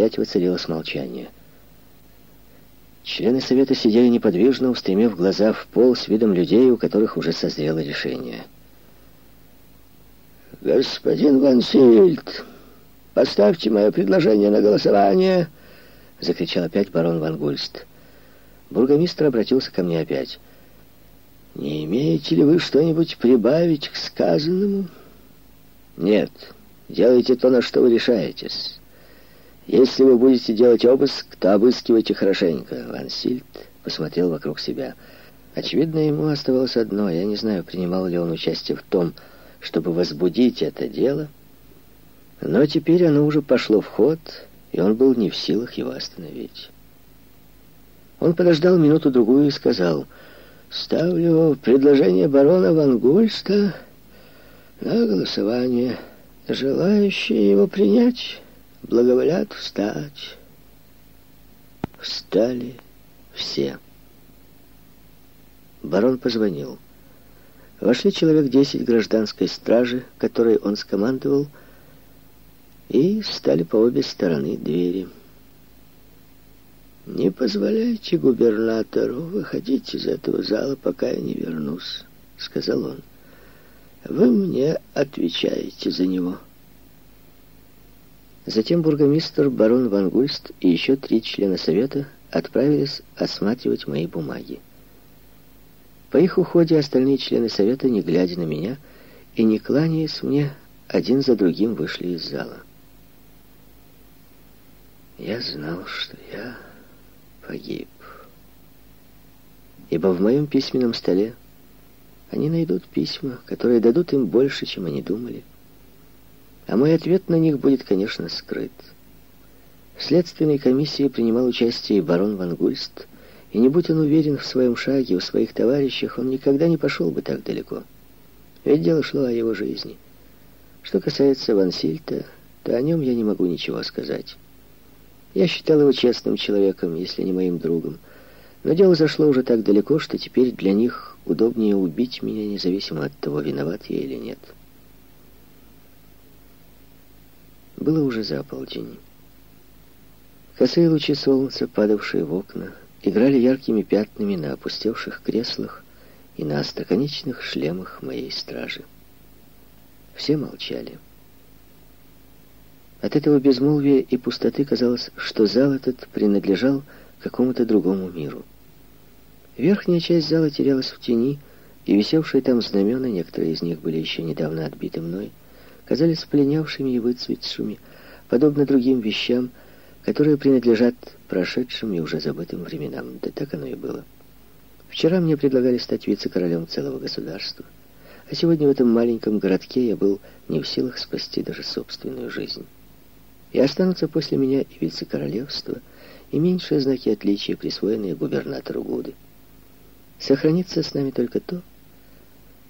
Опять воцарилось молчание. Члены совета сидели неподвижно, устремив глаза в пол с видом людей, у которых уже созрело решение. «Господин Вансильд, поставьте мое предложение на голосование!» — закричал опять барон Ван Гульст. Бургомистр обратился ко мне опять. «Не имеете ли вы что-нибудь прибавить к сказанному?» «Нет, делайте то, на что вы решаетесь. Если вы будете делать обыск, то обыскивайте хорошенько». Ван Сильд посмотрел вокруг себя. Очевидно, ему оставалось одно. Я не знаю, принимал ли он участие в том, чтобы возбудить это дело, но теперь оно уже пошло в ход, и он был не в силах его остановить. Он подождал минуту-другую и сказал, «Ставлю предложение барона Ван Гульста на голосование. Желающие его принять благоволят встать». Встали все. Барон позвонил. Вошли человек десять гражданской стражи, которой он скомандовал, и стали по обе стороны двери. «Не позволяйте губернатору выходить из этого зала, пока я не вернусь», — сказал он. «Вы мне отвечаете за него». Затем бургомистр, барон Ван Гульст и еще три члена совета отправились осматривать мои бумаги. По их уходе остальные члены совета, не глядя на меня и не кланяясь мне, один за другим вышли из зала. Я знал, что я погиб. Ибо в моем письменном столе они найдут письма, которые дадут им больше, чем они думали. А мой ответ на них будет, конечно, скрыт. В следственной комиссии принимал участие и барон Ван Гульст, и не будь он уверен в своем шаге, в своих товарищах, он никогда не пошел бы так далеко. Ведь дело шло о его жизни. Что касается Вансильта, то о нем я не могу ничего сказать. Я считал его честным человеком, если не моим другом. Но дело зашло уже так далеко, что теперь для них удобнее убить меня, независимо от того, виноват я или нет. Было уже за полдень. Косые лучи солнца, падавшие в окна, играли яркими пятнами на опустевших креслах и на остроконечных шлемах моей стражи. Все молчали. От этого безмолвия и пустоты казалось, что зал этот принадлежал какому-то другому миру. Верхняя часть зала терялась в тени, и висевшие там знамена, некоторые из них были еще недавно отбиты мной, казались пленявшими и выцветшими, подобно другим вещам, которые принадлежат прошедшим и уже забытым временам. Да так оно и было. Вчера мне предлагали стать вице-королем целого государства, а сегодня в этом маленьком городке я был не в силах спасти даже собственную жизнь. И останутся после меня и вице-королевство, и меньшие знаки отличия, присвоенные губернатору Гуды. Сохранится с нами только то,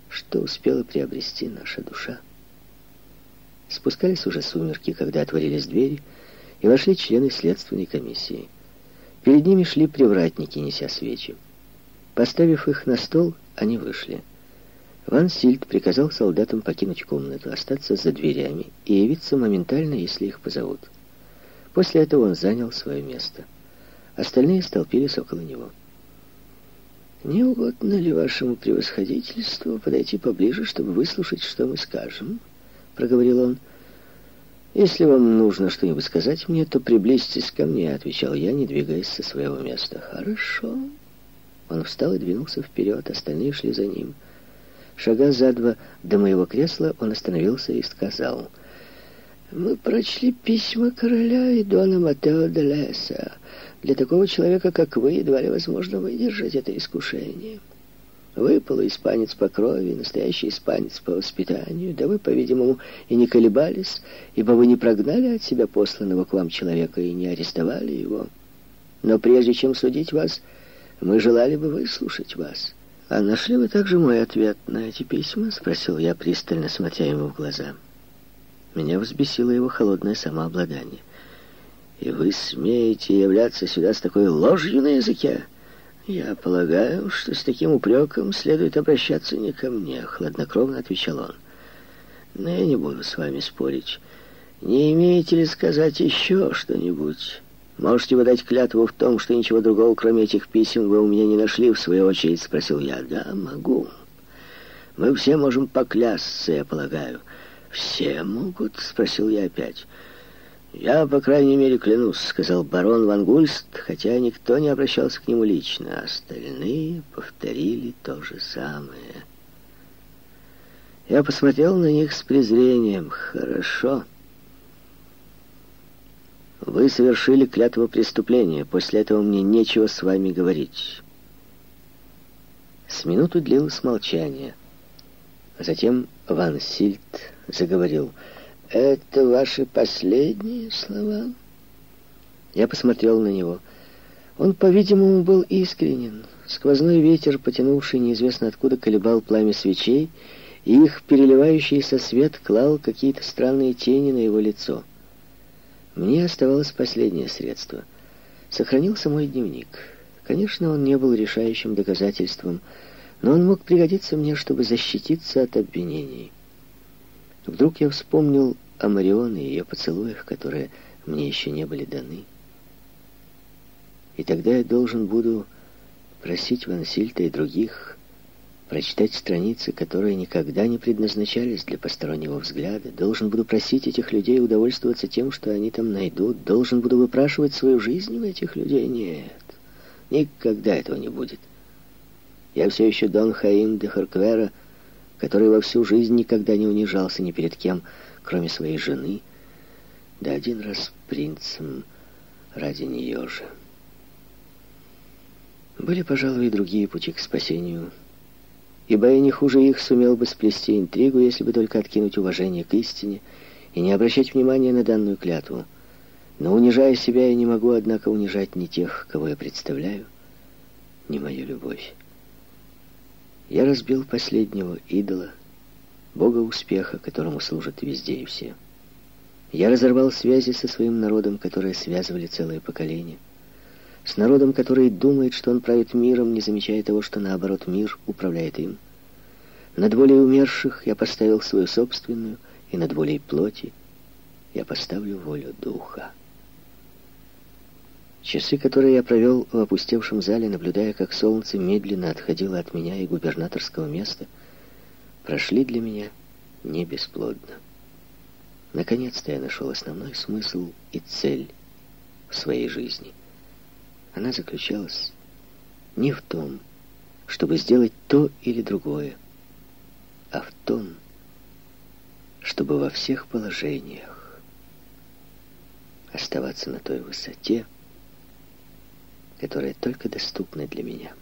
что успела приобрести наша душа. Спускались уже сумерки, когда отворились двери, и вошли члены следственной комиссии. Перед ними шли привратники, неся свечи. Поставив их на стол, они вышли. Ван Сильд приказал солдатам покинуть комнату, остаться за дверями и явиться моментально, если их позовут. После этого он занял свое место. Остальные столпились около него. «Не угодно ли вашему превосходительству подойти поближе, чтобы выслушать, что мы скажем?» — проговорил он. «Если вам нужно что-нибудь сказать мне, то приблизьтесь ко мне», — отвечал я, не двигаясь со своего места. «Хорошо». Он встал и двинулся вперед, остальные шли за ним. Шага за два до моего кресла он остановился и сказал... «Мы прочли письма короля и дона Матео де Леса. Для такого человека, как вы, едва ли возможно выдержать это искушение». Вы полуиспанец по крови, настоящий испанец по воспитанию, да вы, по-видимому, и не колебались, ибо вы не прогнали от себя посланного к вам человека и не арестовали его. Но прежде чем судить вас, мы желали бы выслушать вас. А нашли вы также мой ответ на эти письма? Спросил я, пристально смотря ему в глаза. Меня взбесило его холодное самообладание. И вы смеете являться сюда с такой ложью на языке? «Я полагаю, что с таким упреком следует обращаться не ко мне», — хладнокровно отвечал он. «Но я не буду с вами спорить. Не имеете ли сказать еще что-нибудь? Можете вы дать клятву в том, что ничего другого, кроме этих писем, вы у меня не нашли, в свою очередь?» — спросил я. «Да, могу. Мы все можем поклясться, я полагаю». «Все могут?» — спросил я опять. «Я, по крайней мере, клянусь», — сказал барон Ван Гульст, хотя никто не обращался к нему лично. Остальные повторили то же самое. Я посмотрел на них с презрением. «Хорошо. Вы совершили клятво преступления. После этого мне нечего с вами говорить». С минуту длилось молчание. Затем Ван Сильт заговорил — «Это ваши последние слова?» Я посмотрел на него. Он, по-видимому, был искренен. Сквозной ветер, потянувший неизвестно откуда, колебал пламя свечей, и их переливающийся свет клал какие-то странные тени на его лицо. Мне оставалось последнее средство. Сохранился мой дневник. Конечно, он не был решающим доказательством, но он мог пригодиться мне, чтобы защититься от обвинений. Вдруг я вспомнил о Марион и ее поцелуях, которые мне еще не были даны. И тогда я должен буду просить Вансильта и других прочитать страницы, которые никогда не предназначались для постороннего взгляда. Должен буду просить этих людей удовольствоваться тем, что они там найдут. Должен буду выпрашивать свою жизнь у этих людей. Нет, никогда этого не будет. Я все еще Дон Хаим де Хорквера, который во всю жизнь никогда не унижался ни перед кем, кроме своей жены, да один раз принцем ради нее же. Были, пожалуй, и другие пути к спасению, ибо я не хуже их сумел бы сплести интригу, если бы только откинуть уважение к истине и не обращать внимания на данную клятву. Но, унижая себя, я не могу, однако, унижать ни тех, кого я представляю, ни мою любовь. Я разбил последнего идола, бога успеха, которому служат везде и все. Я разорвал связи со своим народом, которые связывали целое поколение. С народом, который думает, что он правит миром, не замечая того, что наоборот мир управляет им. Над волей умерших я поставил свою собственную, и над волей плоти я поставлю волю духа. Часы, которые я провел в опустевшем зале, наблюдая, как солнце медленно отходило от меня и губернаторского места, прошли для меня не бесплодно. Наконец-то я нашел основной смысл и цель в своей жизни. Она заключалась не в том, чтобы сделать то или другое, а в том, чтобы во всех положениях оставаться на той высоте, которая только доступна для меня.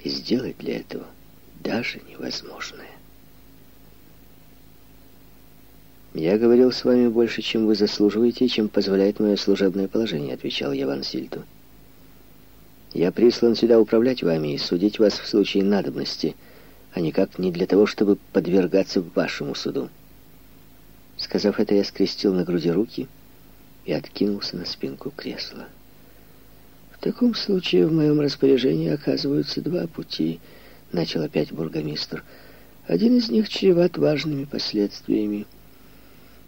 И сделать для этого даже невозможное. «Я говорил с вами больше, чем вы заслуживаете, чем позволяет мое служебное положение», — отвечал я Ван Сильту. «Я прислан сюда управлять вами и судить вас в случае надобности, а никак не для того, чтобы подвергаться вашему суду». Сказав это, я скрестил на груди руки и откинулся на спинку кресла. В таком случае в моем распоряжении оказываются два пути, начал опять бургомистр. Один из них чреват важными последствиями.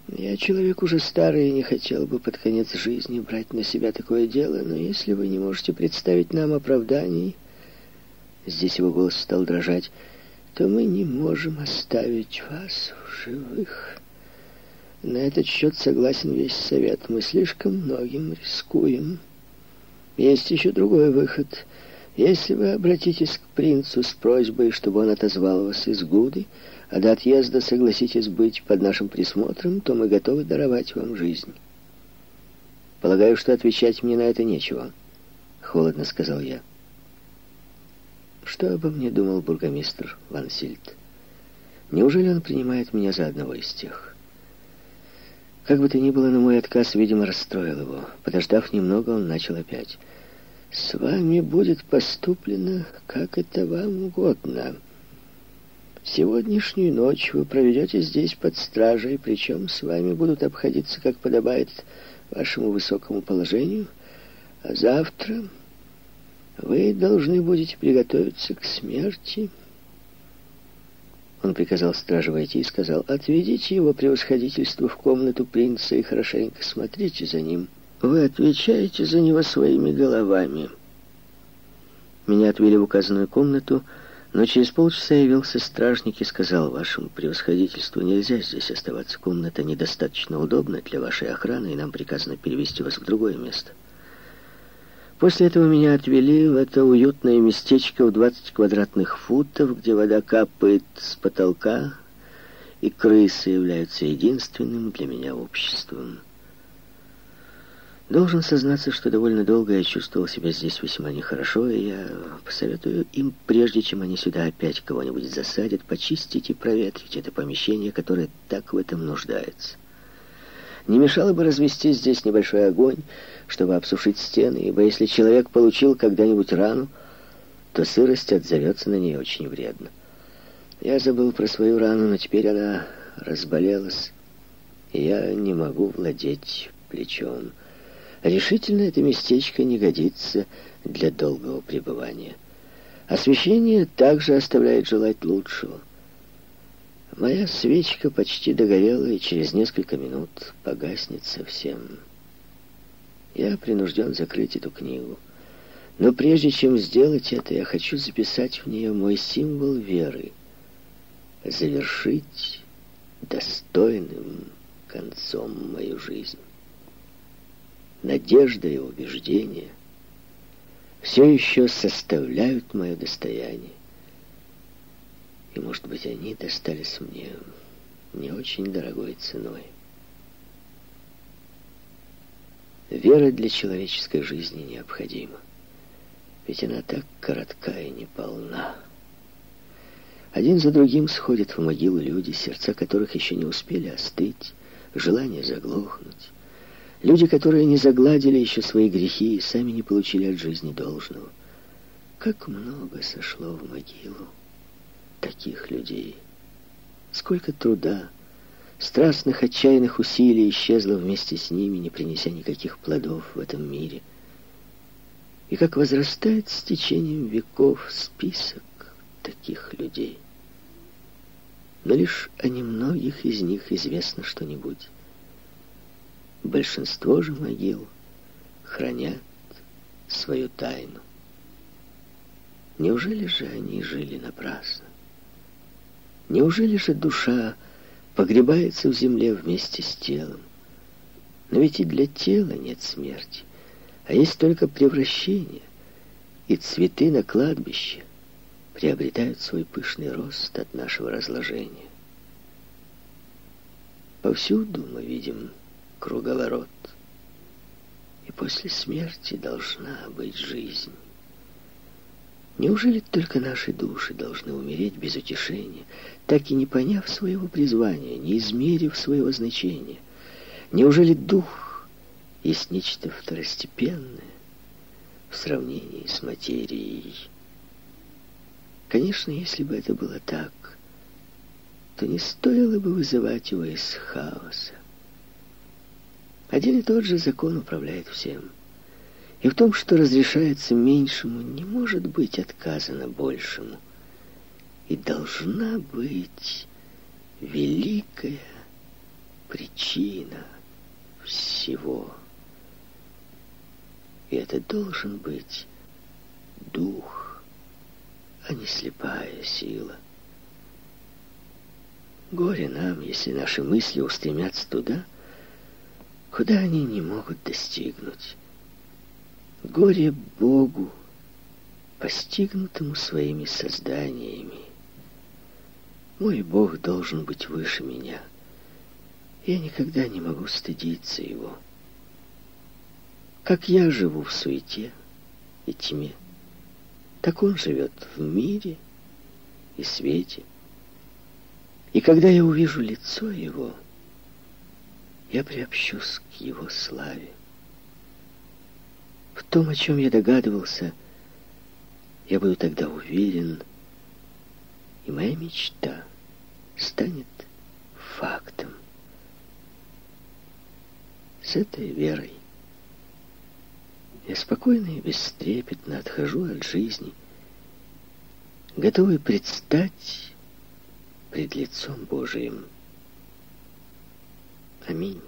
Я человек уже старый и не хотел бы под конец жизни брать на себя такое дело, но если вы не можете представить нам оправданий, здесь его голос стал дрожать, то мы не можем оставить вас в живых. На этот счет согласен весь совет. Мы слишком многим рискуем. Есть еще другой выход. Если вы обратитесь к принцу с просьбой, чтобы он отозвал вас из Гуды, а до отъезда согласитесь быть под нашим присмотром, то мы готовы даровать вам жизнь. Полагаю, что отвечать мне на это нечего, холодно сказал я. Что обо мне думал бургомистр Ван Сильд? Неужели он принимает меня за одного из тех? Как бы то ни было, но мой отказ, видимо, расстроил его. Подождав немного, он начал опять. «С вами будет поступлено, как это вам угодно. Сегодняшнюю ночь вы проведете здесь под стражей, причем с вами будут обходиться, как подобает вашему высокому положению, а завтра вы должны будете приготовиться к смерти». Он приказал страже войти и сказал, «Отведите его превосходительство в комнату принца и хорошенько смотрите за ним. Вы отвечаете за него своими головами». Меня отвели в указанную комнату, но через полчаса явился стражник и сказал, «Вашему превосходительству нельзя здесь оставаться. Комната недостаточно удобна для вашей охраны, и нам приказано перевести вас в другое место». После этого меня отвели в это уютное местечко в 20 квадратных футов, где вода капает с потолка, и крысы являются единственным для меня обществом. Должен сознаться, что довольно долго я чувствовал себя здесь весьма нехорошо, и я посоветую им, прежде чем они сюда опять кого-нибудь засадят, почистить и проветрить это помещение, которое так в этом нуждается. Не мешало бы развести здесь небольшой огонь, чтобы обсушить стены, ибо если человек получил когда-нибудь рану, то сырость отзовется на ней очень вредно. Я забыл про свою рану, но теперь она разболелась, и я не могу владеть плечом. Решительно это местечко не годится для долгого пребывания. Освещение также оставляет желать лучшего. Моя свечка почти догорела и через несколько минут погаснет совсем. Я принужден закрыть эту книгу. Но прежде чем сделать это, я хочу записать в нее мой символ веры. Завершить достойным концом мою жизнь. Надежда и убеждение все еще составляют мое достояние. И, может быть, они достались мне не очень дорогой ценой. Вера для человеческой жизни необходима. Ведь она так коротка и неполна. Один за другим сходят в могилу люди, сердца которых еще не успели остыть, желание заглохнуть. Люди, которые не загладили еще свои грехи и сами не получили от жизни должного. Как много сошло в могилу таких людей. Сколько труда, страстных, отчаянных усилий исчезло вместе с ними, не принеся никаких плодов в этом мире. И как возрастает с течением веков список таких людей. Но лишь о немногих из них известно что-нибудь. Большинство же могил хранят свою тайну. Неужели же они жили напрасно? Неужели же душа погребается в земле вместе с телом? Но ведь и для тела нет смерти, а есть только превращение, и цветы на кладбище приобретают свой пышный рост от нашего разложения. Повсюду мы видим круговорот, и после смерти должна быть жизнь. Неужели только наши души должны умереть без утешения, так и не поняв своего призвания, не измерив своего значения? Неужели дух есть нечто второстепенное в сравнении с материей? Конечно, если бы это было так, то не стоило бы вызывать его из хаоса. Один и тот же закон управляет всем. И в том, что разрешается меньшему, не может быть отказано большему. И должна быть великая причина всего. И это должен быть дух, а не слепая сила. Горе нам, если наши мысли устремятся туда, куда они не могут достигнуть. Горе Богу, постигнутому своими созданиями. Мой Бог должен быть выше меня. Я никогда не могу стыдиться Его. Как я живу в суете и тьме, так Он живет в мире и свете. И когда я увижу лицо Его, я приобщусь к Его славе. В том, о чем я догадывался, я буду тогда уверен, и моя мечта станет фактом. С этой верой я спокойно и бестрепетно отхожу от жизни, готовый предстать пред лицом Божиим. I mean.